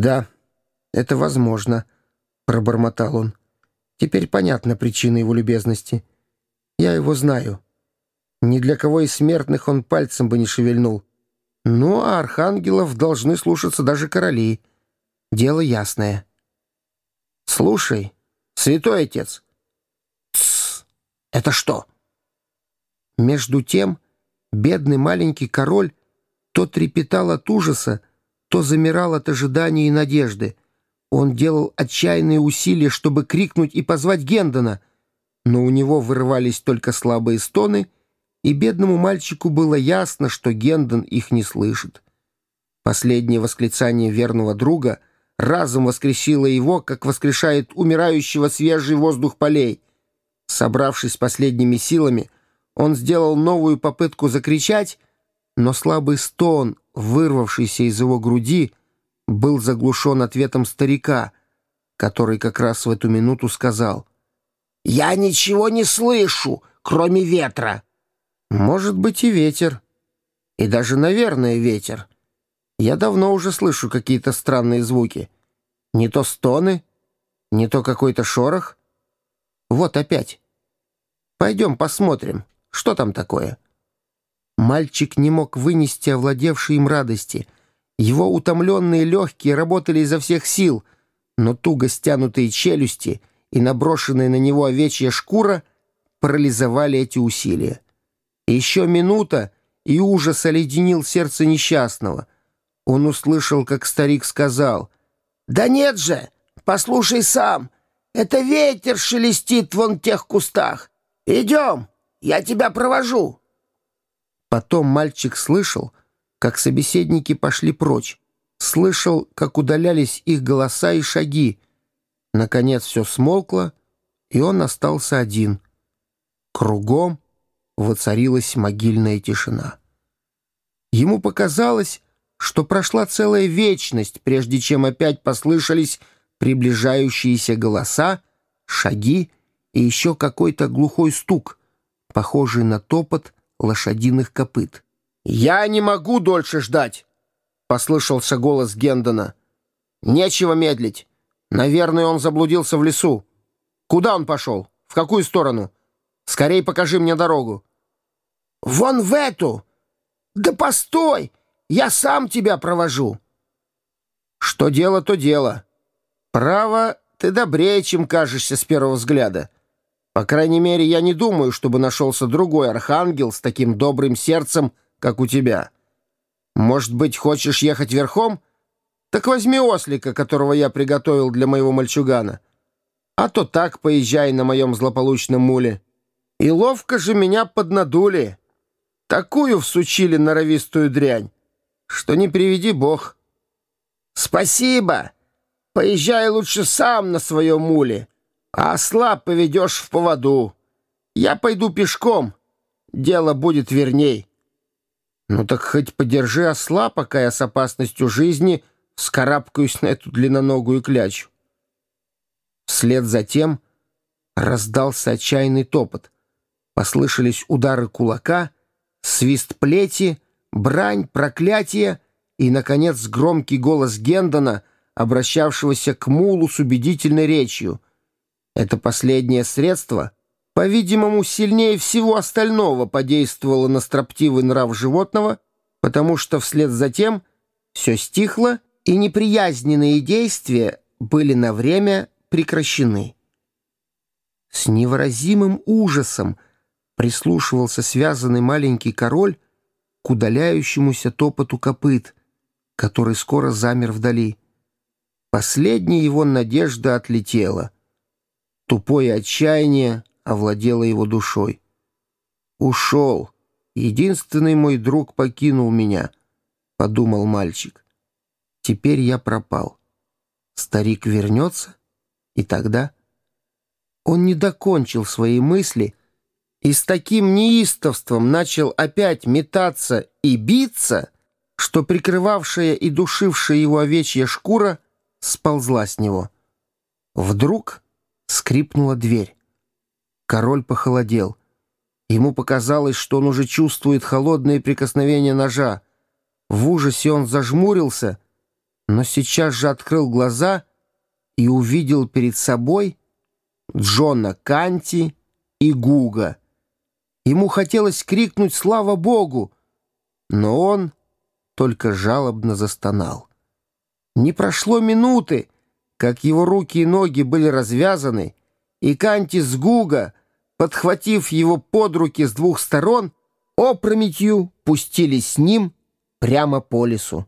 «Да, это возможно», — пробормотал он. «Теперь понятна причина его любезности. Я его знаю. Ни для кого из смертных он пальцем бы не шевельнул. Ну, а архангелов должны слушаться даже короли. Дело ясное». «Слушай, святой отец!» «Тссс! Это что?» Между тем, бедный маленький король то трепетал от ужаса, то замирал от ожидания и надежды. Он делал отчаянные усилия, чтобы крикнуть и позвать Гендона, но у него вырывались только слабые стоны, и бедному мальчику было ясно, что Гендон их не слышит. Последнее восклицание верного друга разом воскресило его, как воскрешает умирающего свежий воздух полей. Собравшись последними силами, он сделал новую попытку закричать, но слабый стон, вырвавшийся из его груди, был заглушен ответом старика, который как раз в эту минуту сказал «Я ничего не слышу, кроме ветра». «Может быть и ветер. И даже, наверное, ветер. Я давно уже слышу какие-то странные звуки. Не то стоны, не то какой-то шорох. Вот опять. Пойдем посмотрим, что там такое». Мальчик не мог вынести овладевшей им радости. Его утомленные легкие работали изо всех сил, но туго стянутые челюсти и наброшенная на него овечья шкура парализовали эти усилия. Еще минута, и ужас оледенил сердце несчастного. Он услышал, как старик сказал, «Да нет же! Послушай сам! Это ветер шелестит вон в тех кустах! Идем, я тебя провожу!» Потом мальчик слышал, как собеседники пошли прочь, слышал, как удалялись их голоса и шаги. Наконец все смолкло, и он остался один. Кругом воцарилась могильная тишина. Ему показалось, что прошла целая вечность, прежде чем опять послышались приближающиеся голоса, шаги и еще какой-то глухой стук, похожий на топот лошадиных копыт. «Я не могу дольше ждать!» — послышался голос Гендона. «Нечего медлить. Наверное, он заблудился в лесу. Куда он пошел? В какую сторону? Скорей покажи мне дорогу». «Вон в эту! Да постой! Я сам тебя провожу!» «Что дело, то дело. Право, ты добрее, чем кажешься с первого взгляда. По крайней мере, я не думаю, чтобы нашелся другой архангел с таким добрым сердцем, как у тебя. Может быть, хочешь ехать верхом? Так возьми ослика, которого я приготовил для моего мальчугана. А то так поезжай на моем злополучном муле. И ловко же меня поднадули. Такую всучили норовистую дрянь, что не приведи бог. Спасибо. Поезжай лучше сам на своем муле а осла поведешь в поводу. Я пойду пешком, дело будет верней. Ну так хоть подержи осла, пока я с опасностью жизни скарабкаюсь на эту длинноногую клячу. Вслед за тем раздался отчаянный топот. Послышались удары кулака, свист плети, брань, проклятие и, наконец, громкий голос Гендона, обращавшегося к мулу с убедительной речью — это последнее средство, по-видимому, сильнее всего остального подействовало на строптивый нрав животного, потому что вслед за тем все стихло, и неприязненные действия были на время прекращены. С невыразимым ужасом прислушивался связанный маленький король к удаляющемуся топоту копыт, который скоро замер вдали. Последняя его надежда отлетела — Тупое отчаяние овладело его душой. «Ушел. Единственный мой друг покинул меня», — подумал мальчик. «Теперь я пропал. Старик вернется, и тогда...» Он не докончил свои мысли и с таким неистовством начал опять метаться и биться, что прикрывавшая и душившая его овечья шкура сползла с него. Вдруг Скрипнула дверь. Король похолодел. Ему показалось, что он уже чувствует холодное прикосновение ножа. В ужасе он зажмурился, но сейчас же открыл глаза и увидел перед собой Джона Канти и Гуга. Ему хотелось крикнуть «Слава Богу!», но он только жалобно застонал. Не прошло минуты, как его руки и ноги были развязаны, и Канти с Гуга, подхватив его под руки с двух сторон, опрометью пустились с ним прямо по лесу.